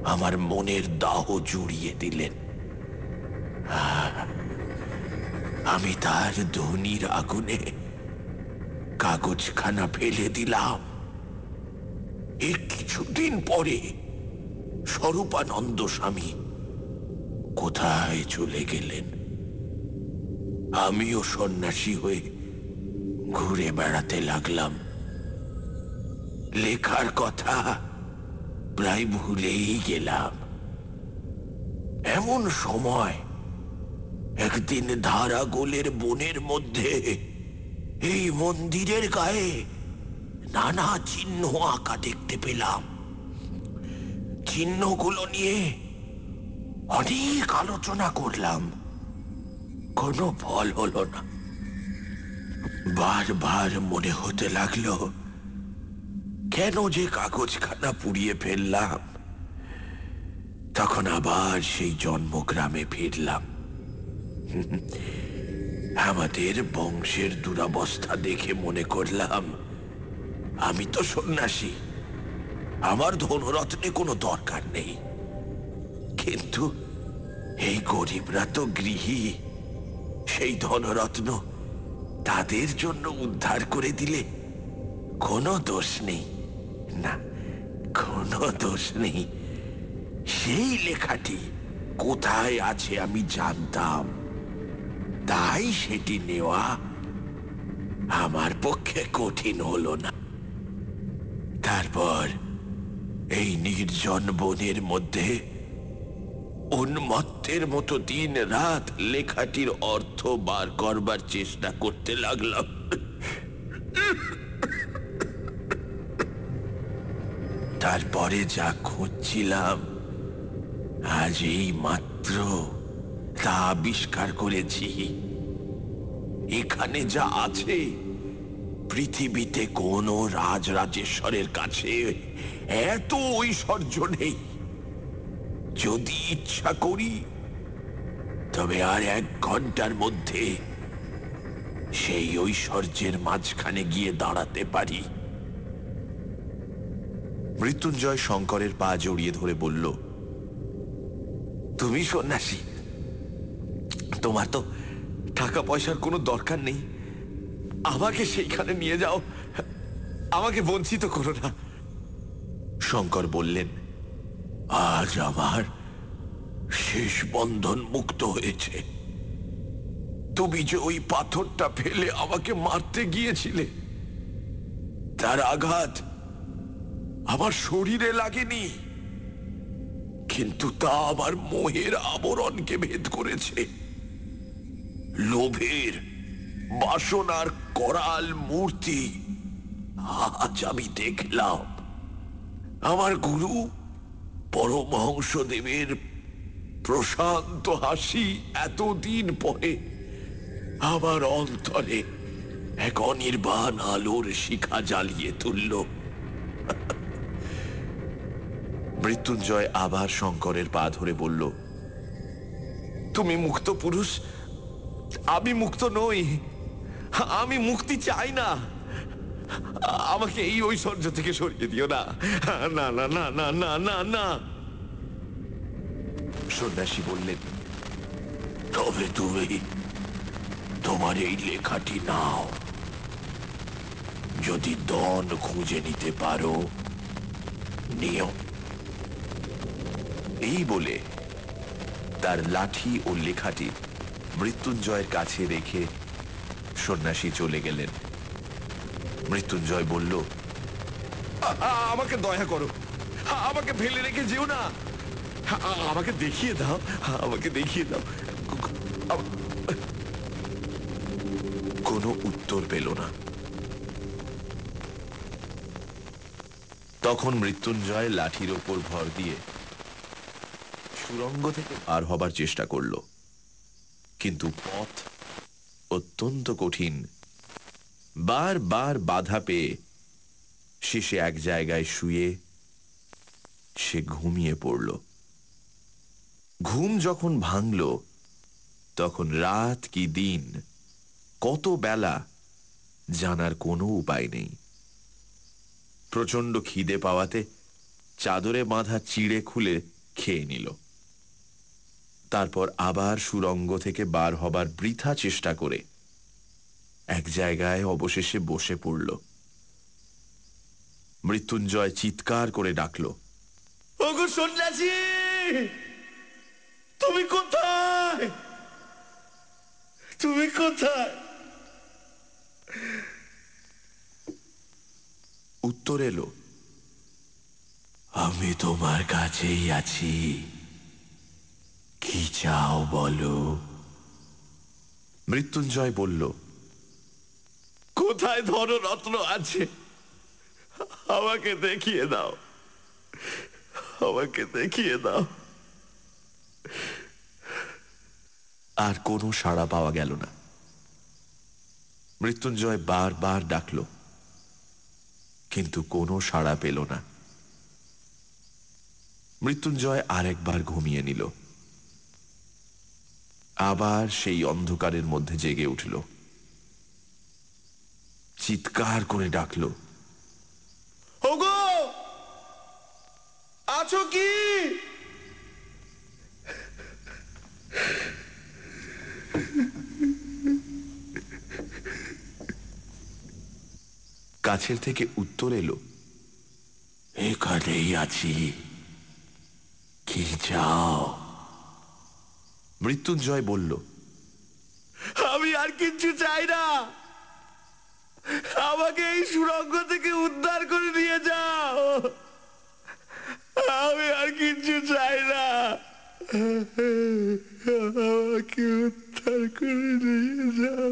আমার মনের দাহ জুড়িয়ে দিলেন। আমি তার ধনির আগুনে কাগজখানা ফেলে দিলাম। এর কিছুদিন পরে স্বরূপানন্দ স্বামী কোথায় চলে গেলেন? আমিও সন্ন্যাসী হয়ে ঘুরে বেড়াতে লাগলাম। লেখার কথা প্রায় ভুলেই গেলাম। এমন সময় একদিন ধারাগোলের বনের মধ্যে এই মন্দিরের গায়ে নানা চিহ্ন আঁকা দেখতে পেলাম। চিহ্নগুলো নিয়ে অনেক আলোচনা করলাম। কোনো ফল হলো না। বারবার মনে হতে লাগল, কেন যে কাগজখানা পুড়িয়ে ফেললাম। তখন আবার সেই জন্মগ্রামে ফিরলাম। আমাদের বংশের দুরাবস্থা দেখে মনে করলাম আমি তো সন্ন্যাসী। আমার ধনরত্নে কোনো দরকার নেই। কিন্তু এই গরিবরা তো গৃহী। সেই ধনরত্ন তাদের জন্য উদ্ধার করে দিলে কোনো দোষ নেই। না, কোনো দোষ নেই। সেই লেখাটি কোথায় আছে আমি জানতাম। তাই সেটি নেওয়া আমার পক্ষে কঠিন হলো না। তারপর এই নির্জন বনের মধ্যে উন্মত্তের মতো দিন রাত লেখাটির অর্থ বার করবার চেষ্টা করতে লাগলাম। তারপরে যা খুঁজছিলাম, আজ এই মাত্র তা আবিষ্কার করেছি। এখানে যা আছে পৃথিবীতে কোন রাজ রাজেশ্বরের কাছে এত ঐশ্বর্য নেই। যদি ইচ্ছা করি তবে আর এক ঘণ্টার মধ্যে সেই ঐশ্বর্যের মাঝখানে গিয়ে দাঁড়াতে পারি। মৃত্যুঞ্জয় শঙ্করের পা জড়িয়ে ধরে বলল তুমি সন্ন্যাসী তোমার তো টাকা পয়সার কোনো দরকার নেই। আমাকে সেইখানে নিয়ে যাও। আমাকে বঞ্চিত করো না। শঙ্কর বললেন, আজ আমার শেষ বন্ধন মুক্ত হয়েছে। তুমি যে ওই পাথরটা ফেলে আমাকে মারতে গিয়েছিলে, তার আঘাত আমার শরীরে লাগেনি। কিন্তু তা আমার মোহের আবরণকে ভেদ করেছে। লোভের বাসনার করাল মূর্তি। আজ আমি দেখলাম, আমার গুরু পরমহংসদেবের প্রশান্ত হাসি এতদিন পরে আমার অন্তরে এক অনির্বাণ আলোর শিখা জ্বালিয়ে তুলল। মৃত্যুঞ্জয় আবার শঙ্করের পা ধরে বলল, তুমি মুক্ত পুরুষ, আমি মুক্ত নই। আমি মুক্তি চাই না। আমাকে এই ঐশ্বর্য থেকে সরিয়ে দিও না। না না না না না না না। সন্ন্যাসী বললেন, তবে তুমি তোমার এই লেখাটি নাও। যদি দন খুঁজে নিতে পারো, নিও। এই বলে তার লাঠি ও লেখাটি মৃত্যুঞ্জয়ের কাছে রেখে সন্ন্যাসী চলে গেলেন। মৃত্যুঞ্জয় বলল আমাকে দয়া করো। আমাকে ফেলে রেখে যেও না। আমাকে দেখিয়ে দাও। আমাকে দেখিয়ে দাও। কোনো উত্তর পেল না। তখন মৃত্যুঞ্জয় লাঠির ওপর ভর দিয়ে সুরঙ্গ থেকে পার হবার চেষ্টা করল। কিন্তু পথ অত্যন্ত কঠিন। বার বার বাধা পেয়ে শেষে এক জায়গায় শুয়ে সে ঘুমিয়ে পড়ল। ঘুম যখন ভাঙল, তখন রাত কি দিন, কত বেলা জানার কোনো উপায় নেই। প্রচণ্ড খিদে পাওয়াতে চাদরে বাঁধা চিড়ে খুলে খেয়ে নিল। তারপর আবার সুরঙ্গ থেকে বার হবার বৃথা চেষ্টা করে এক জায়গায় অবশেষে বসে পড়ল। মৃত্যুঞ্জয় চিৎকার করে ডাকল তুমি কোথায়? তুমি কোথায়? উত্তর এলো, আমি তোমার কাছেই আছি। কি চাও বলো? মৃত্যুঞ্জয় বলল, কোথায় ধনরত্ন আছে? আমাকে দেখিয়ে দাও। আমাকে দেখিয়ে দাও। আর কোনো সাড়া পাওয়া গেল না। মৃত্যুঞ্জয় বারবার ডাকল, কিন্তু কোনো সাড়া পেল না। মৃত্যুঞ্জয় আরেকবার ঘুমিয়ে নিল। আবার সেই অন্ধকারের মধ্যে জেগে উঠল। চিৎকার করে ডাকল। ওগো! আছো কি? কাছের থেকে উত্তর এলো। এখানেই আছি। কি চাও? মৃত্যুঞ্জয় বলল আমি আর কিচ্ছু চাই না। আমাকে এই সুরঙ্গ থেকে উদ্ধার করে নিয়ে যাও। আমি আর কিচ্ছু চাই না। আমাকে উদ্ধার করে নিয়ে যাও।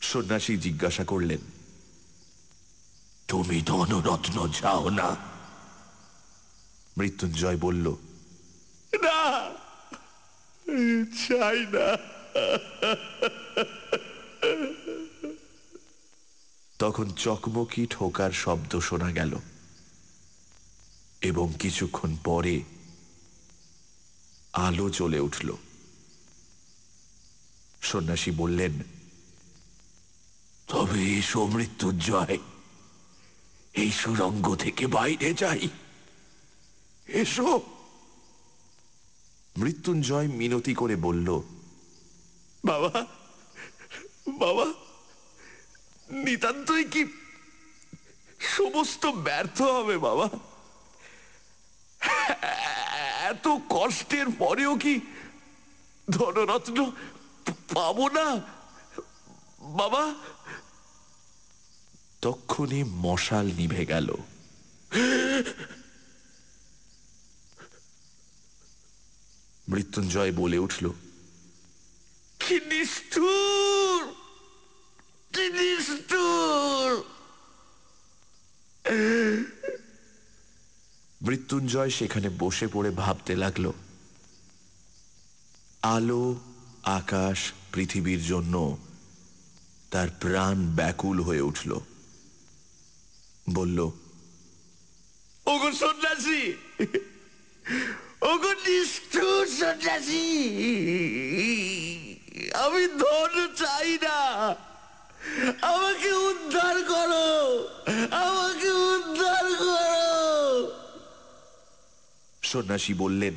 সন্ন্যাসী জিজ্ঞাসা করলেন তুমি ধনরত্ন চাও না? মৃত্যুঞ্জয় বলল না। চাই না। তখন চকমকি ঠোকার শব্দ শোনা গেল। এবং কিছুক্ষণ পরে আলো চলে উঠল। সন্ন্যাসী বললেন, তবে এসো মৃত্যুঞ্জয়। এই সুরঙ্গ থেকে বাইরে যাই। এসো। মৃত্যুঞ্জয় মিনতি করে বলল বাবা বাবা নিতান্তই কি সমস্ত ব্যর্থ হবে বাবা? এত কষ্টের পরেও কি ধনরত্ন পাবো না? বাবা? তক্ষুনি মশাল নিভে গেল। মৃত্যুঞ্জয় বলে উঠল কি নিষ্ঠুর! কি নিষ্ঠুর! মৃত্যুঞ্জয় সেখানে বসে পড়ে ভাবতে লাগল আলো আকাশ পৃথিবীর জন্য তার প্রাণ ব্যাকুল হয়ে উঠল। বলল ওগো সন্ন্যাসী ওগো নিষ্ঠুর সন্ন্যাসী আমি ধন চাই না। আমাকে উদ্ধার করো আমাকে উদ্ধার করো। সন্ন্যাসী বললেন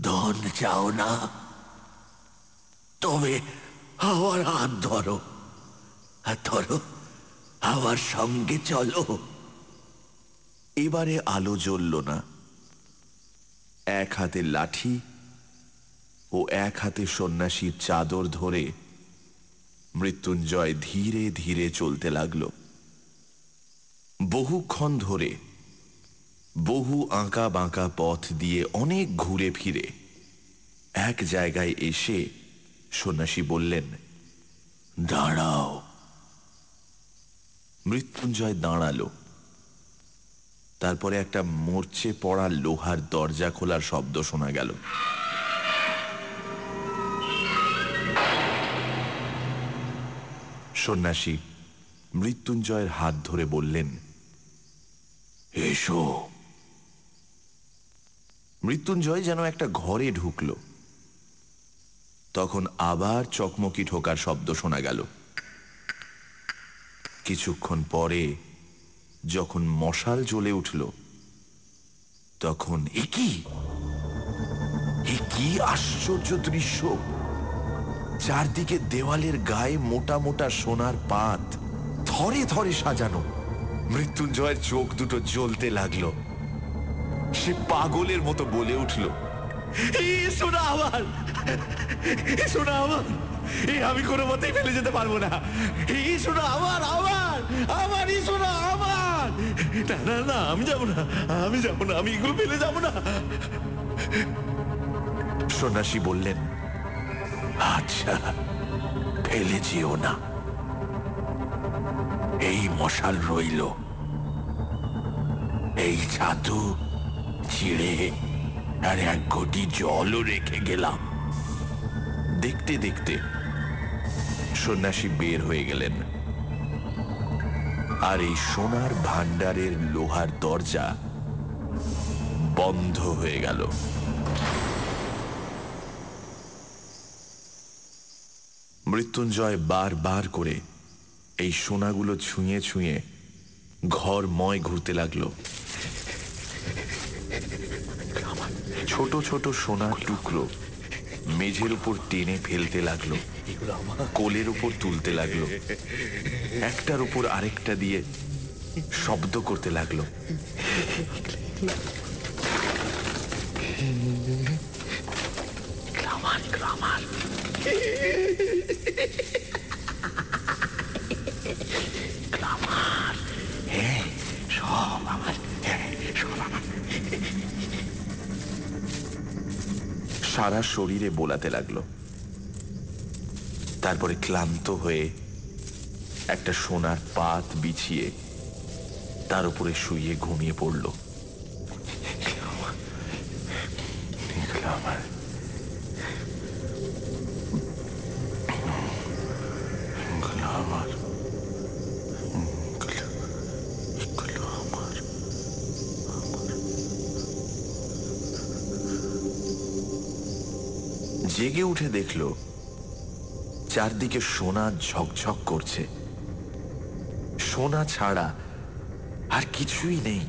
ধন চাও না তবে আমার হাত ধরো আর ধরো আমার সঙ্গে চলো। এবারে আলো জ্বলল না। এক হাতে লাঠি ও এক হাতে সন্ন্যাসীর চাদর ধরে মৃত্যুঞ্জয় ধীরে ধীরে চলতে লাগল। বহুক্ষণ ধরে বহু আঁকা বাঁকা পথ দিয়ে অনেক ঘুরে ফিরে এক জায়গায় এসে সন্ন্যাসী বললেন, দাঁড়াও। মৃত্যুঞ্জয় দাঁড়াল। তারপরে একটা মরচে পড়া লোহার দরজা খোলার শব্দ শোনা গেল। সন্ন্যাসী, মৃত্যুঞ্জয়ের হাত ধরে বললেন, এসো। মৃত্যুঞ্জয় যেন একটা ঘরে ঢুকল। তখন আবার চকমকি ঠোকার শব্দ শোনা গেল। কিছুক্ষণ পরে যখন মশাল জ্বলে উঠল, তখন এ কি? আশ্চর্য দৃশ্য! চারদিকে দেওয়ালের গায়ে মোটা মোটা সোনার পাত থরে থরে সাজানো। মৃত্যুঞ্জয়ের চোখ দুটো জ্বলতে লাগল। সে পাগলের মতো বলে উঠল আমি কোনো মতেই ফেলে যেতে পারব না। আমার আমার আমার আমার! না না না, আমি যাব না, আমি যাব না, আমি এগুলো ফেলে যাব না। সন্ন্যাসী বললেন আচ্ছা ফেলে যেও না। এই মশাল রইল। এই ছাতু ছিঁড়ে আর এক ঘটি জলও রেখে গেলাম। দেখতে দেখতে সন্ন্যাসী বের হয়ে গেলেন। আর এই সোনার ভান্ডারের লোহার দরজা বন্ধ হয়ে গেল। মৃত্যুঞ্জয় বারবার করে এই সোনাগুলো ছুঁয়ে ছুঁয়ে ঘর ময় ঘুরতে লাগল। ছোট ছোট সোনার টুকরো মেঝের উপর টেনে ফেলতে লাগল। কোলের উপর তুলতে লাগল। একটার উপর আরেকটা দিয়ে শব্দ করতে লাগল। গ্রামার গ্রামার হ্যাঁ সব আমার হ্যাঁ সব আমার সারা শরীরে বোলাতে লাগল। তারপরে ক্লান্ত হয়ে একটা সোনার পাত বিছিয়ে তার উপরে শুয়ে ঘুমিয়ে পড়ল। জেগে উঠে দেখল, চারদিকে সোনা ঝকঝক করছে। সোনা ছাড়া আর কিছুই নেই।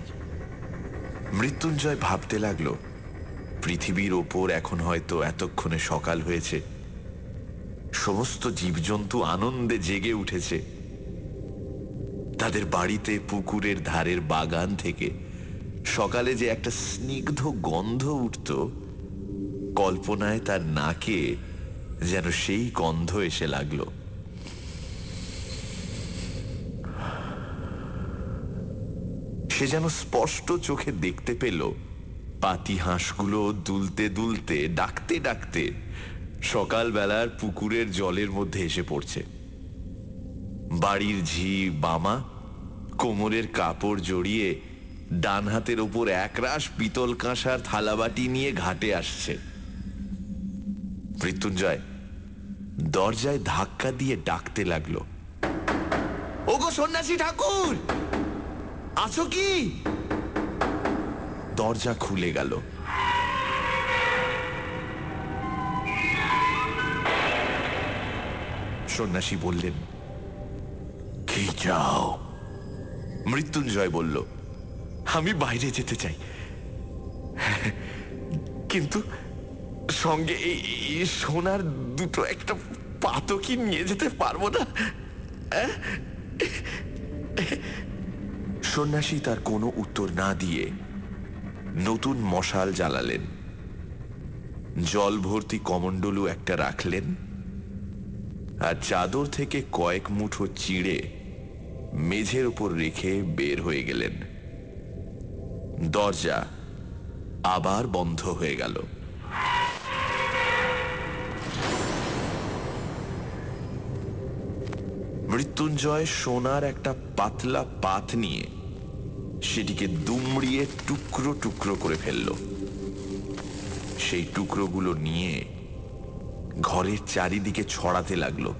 মৃত্যুঞ্জয় ভাবতে লাগল, পৃথিবীর ওপর এখন হয়তো এতক্ষণে সকাল হয়েছে। সমস্ত জীবজন্তু আনন্দে জেগে উঠেছে। তাদের বাড়িতে পুকুরের ধারের বাগান থেকে সকালে যে একটা স্নিগ্ধ গন্ধ উঠত কল্পনায় তার নাকে যেন সেই গন্ধ এসে লাগল। সে যেন স্পষ্ট চোখে দেখতে পেল, পাতি হাঁসগুলো দুলতে দুলতে, ডাকতে ডাকতে সকালবেলার পুকুরের জলের মধ্যে এসে পড়ছে। বাড়ির ঝি বামা কোমরের কাপড় জড়িয়ে ডান হাতের ওপর একরাশ পিতল কাঁসার থালাবাটি নিয়ে ঘাটে আসছে। মৃত্যুঞ্জয় দরজায় ধাক্কা দিয়ে ডাকতে লাগল। ওগো সন্ন্যাসী ঠাকুর! আছো কি? দরজা খুলে গেল। সন্ন্যাসী বললেন, কি চাও? মৃত্যুঞ্জয় বলল, আমি বাইরে যেতে চাই। কিন্তু সঙ্গে এই সোনার দুটো একটা পাতো কি নিয়ে যেতে পারব না। সন্ন্যাসী তার কোনো উত্তর না দিয়ে নতুন মশাল জ্বালালেন। জল ভর্তি কমণ্ডলু একটা রাখলেন আর চাদর থেকে কয়েক মুঠো চিড়ে মেঝের উপর রেখে বের হয়ে গেলেন। দরজা আবার বন্ধ হয়ে গেল। মৃত্যুঞ্জয় সোনার একটা পাতলা পাত নিয়ে সেটিকে দুমড়িয়ে টুকরো টুকরো করে ফেলল। সেই টুকরোগুলো নিয়ে ঘরের চারিদিকে ছড়াতে লাগল।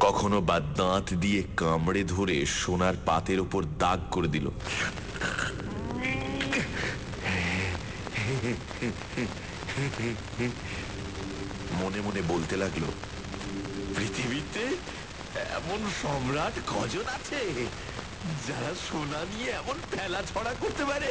কখনো বা দাঁত দিয়ে কামড়ে ধরে সোনার পাতের ওপর দাগ করে দিল। মনে মনে বলতে লাগল, পৃথিবীতে এমন সম্রাট কজন আছে যারা সোনা নিয়ে এমন ফেলা ছড়া করতে পারে?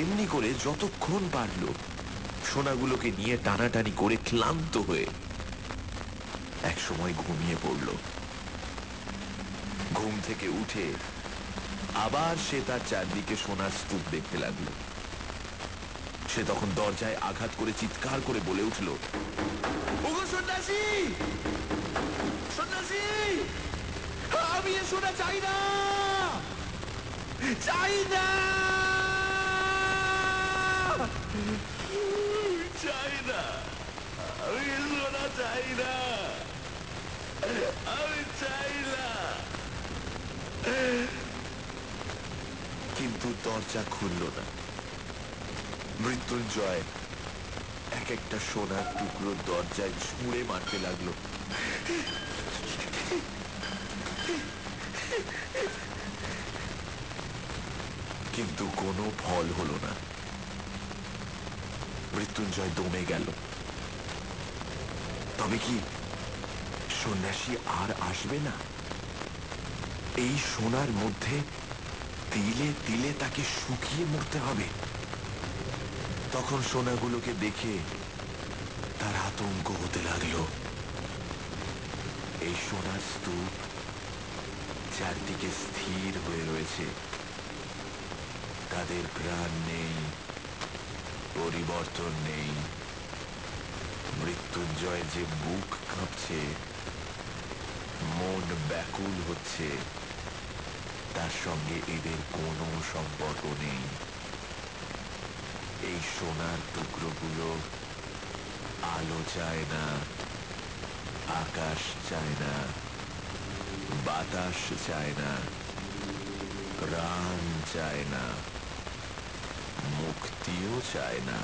এমনি করে যতক্ষণ পারল, সোনাগুলোকে নিয়ে টানাটানি করে ক্লান্ত হয়ে এক সময় ঘুমিয়ে পড়ল। ঘুম থেকে উঠে আবার সে তার চারদিকে সোনার স্তূপ দেখতে লাগল। সে তখন দরজায় আঘাত করে চিৎকার করে বলে উঠল আমি সোনা চাই না! চাই না! চাই না! চাই না! আমি চাই না কিন্তু দরজা খুলল না। মৃত্যুঞ্জয় এক একটা সোনার টুকরো দরজায় ছুঁড়ে মারতে লাগল। কিন্তু কোনো ফল হলো না। মৃত্যুঞ্জয় দমে গেল। তবে কি সন্ন্যাসী আর আসবে না। এই সোনার মধ্যে তিলে তিলে তাকে শুকিয়ে মরতে হবে। তখন সোনাগুলোকে দেখে তার আতঙ্ক হতে লাগল। এই সোনার স্তূপ চারদিকে স্থির হয়ে রয়েছে। তাদের প্রাণ নেই, পরিবর্তন নেই। মৃত্যুঞ্জয় যে বুক কাঁপছে মন ব্যাকুল হচ্ছে। তার সঙ্গে এদের কোনো সম্পর্ক নেই। এই সোনার টুকরোগুলো আলো চায় না, আকাশ চায় না, বাতাস চায় না, প্রাণ চায় না, মুক্তিও চায় না।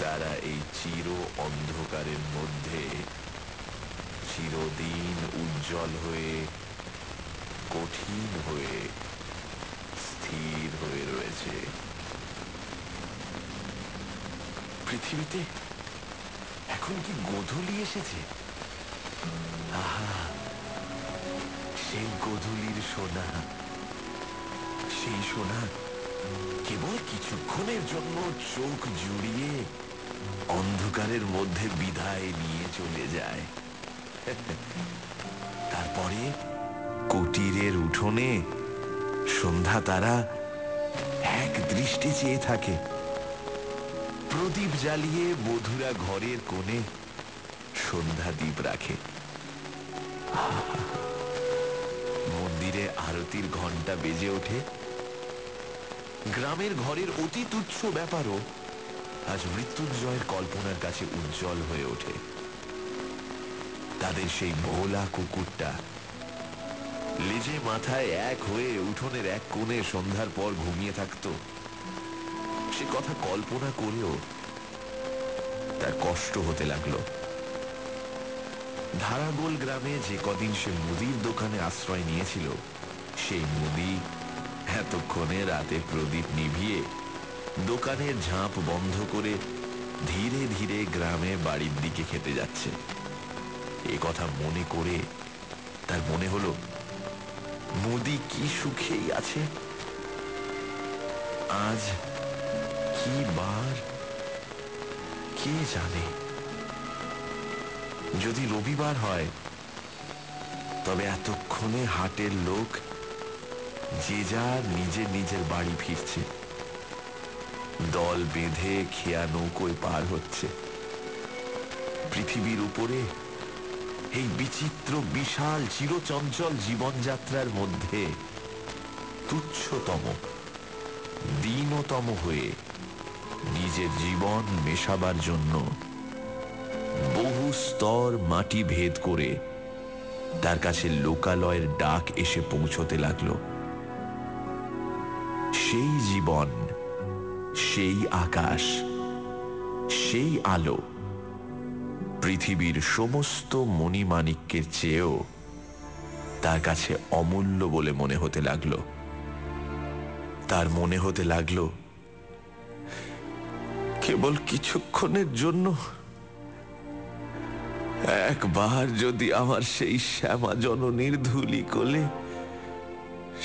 তারা এই চির অন্ধকারের মধ্যে চিরদিন উজ্জ্বল হয়ে, কঠিন হয়ে, স্থির হয়ে রয়েছে। পৃথিবীতে এখন কি গোধূলি এসেছে? আহা, সেই গোধূলির সোনা। সেই সোনা কেবল কিছুক্ষণের জন্য চোখ জুড়িয়ে অন্ধকারের মধ্যে বিদায় নিয়ে চলে যায়। তারপরে কুটিরের উঠোনে সন্ধ্যা তারা এক দৃষ্টি চেয়ে থাকে। প্রদীপ জ্বালিয়ে মধুরা ঘরের কোণে সন্ধ্যা দ্বীপ রাখে। মন্দিরে আরতির ঘণ্টা বেজে ওঠে। গ্রামের ঘরের অতি তুচ্ছ ব্যাপারও আজ মৃত্যুঞ্জয়ের কল্পনার কাছে উজ্জ্বল হয়ে ওঠে। তাদের সেই ভোলা কুকুরটা। লেজে মাথায় এক হয়ে উঠোনের এক কোণে সন্ধ্যার পর ঘুমিয়ে থাকতো। সে কথা কল্পনা করেও তার কষ্ট হতে লাগল। ধারাগোল গ্রামে যে কদিন সে মুদির দোকানে আশ্রয় নিয়েছিল, সেই মুদি এতক্ষণে রাতে প্রদীপ নিভিয়ে দোকানের ঝাঁপ বন্ধ করে ধীরে ধীরে গ্রামে বাড়ির দিকে খেতে যাচ্ছে। এ কথা মনে করে তার মনে হলো, মুদি কি সুখেই আছে? আজ কি বার? কে জানে? যদি রবিবার হয়, তবে এতক্ষণে হাটের লোক যে যার নিজের নিজের বাড়ি ফিরছে, দল বেঁধে খেয়া নৌকোয় পার হচ্ছে। পৃথিবীর উপরে এই বিচিত্র, বিশাল, চিরচঞ্চল জীবনযাত্রার মধ্যে তুচ্ছতম, দীনতম হয়ে নিজের জীবন মেশাবার জন্য বহু স্তর মাটি ভেদ করে তার কাছে লোকালয়ের ডাক এসে পৌঁছতে লাগল। সেই জীবন, সেই আকাশ, সেই আলো পৃথিবীর সমস্ত মণিমাণিক্যের চেয়েও তার কাছে অমূল্য বলে মনে হতে লাগল। তার মনে হতে লাগল, কেবল কিছুক্ষণের জন্য, একবার যদি আমার সেই শ্যামা জননীর ধুলি কোলে,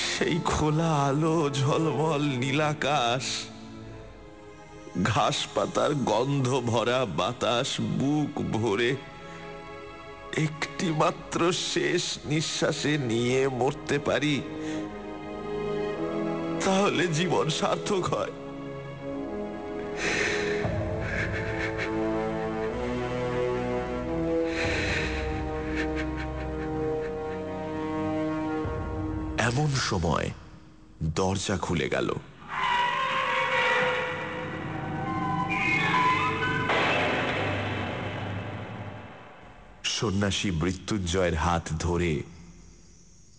সেই খোলা আলো ঝলমল নীলাকাশ ঘাস পাতার গন্ধ ভরা বাতাস বুক ভরে একটি মাত্র শেষ নিঃশ্বাসে নিয়ে মরতে পারি, তাহলে জীবন সার্থক হয়। এমন সময় দরজা খুলে গেল। সন্ন্যাসী মৃত্যুঞ্জয়ের হাত ধরে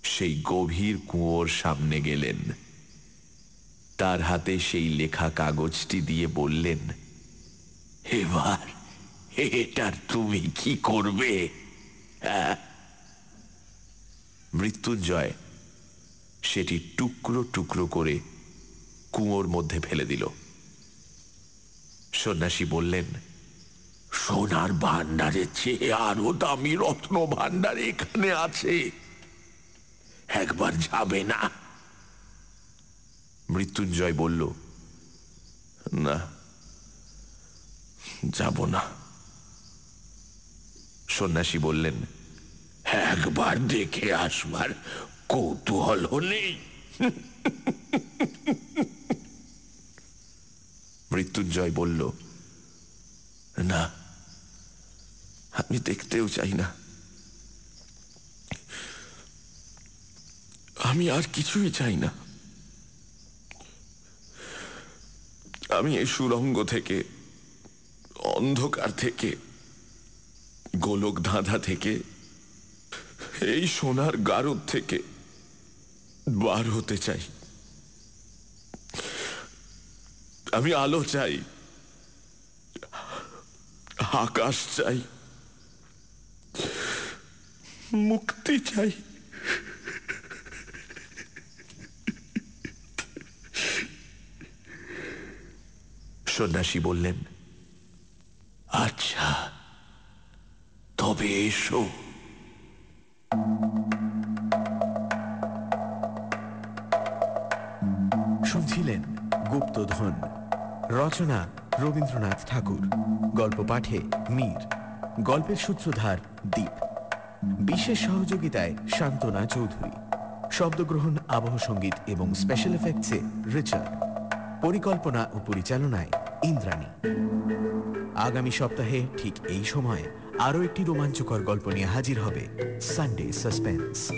সেই গভীর কুয়োর সামনে গেলেন। তার হাতে সেই লেখা কাগজটি দিয়ে বললেন, এবার এটার তুমি কি করবে? হ্যাঁ? মৃত্যুঞ্জয় সেটি টুকরো টুকরো করে কুয়োর মধ্যে ফেলে দিল। সন্ন্যাসী বললেন সোনার ভান্ডারের চেয়ে আরও দামি রত্ন ভান্ডার এখানে আছে। একবার যাবে না। মৃত্যুঞ্জয় বলল, না, যাব না। সন্ন্যাসী বললেন, একবার দেখে আসবার কৌতূহল নেই মৃত্যুঞ্জয় বলল, না আমি দেখতেও চাই না আমি আর কিছুই চাই না আমি এই সুরঙ্গ থেকে অন্ধকার থেকে গোলক ধাঁধা থেকে এই সোনার গারদ থেকে বার হতে চাই আমি আলো চাই আকাশ চাই মুক্তি চাই। সন্ন্যাসী বললেন আচ্ছা তবে এসো। শুনছিলেন গুপ্তধন রচনা রবীন্দ্রনাথ ঠাকুর গল্প পাঠে মীর গল্পের সূত্রধার দ্বীপ বিশেষ সহযোগিতায় শান্তনা চৌধুরী। শব্দগ্রহণ, আবহ সংগীত এবং স্পেশাল এফেক্টসে রিচার্ড। পরিকল্পনা ও পরিচালনায় ইন্দ্রাণী। আগামী সপ্তাহে ঠিক এই সময় আরও একটি রোমাঞ্চকর গল্প নিয়ে হাজির হবে সানডে সাসপেন্স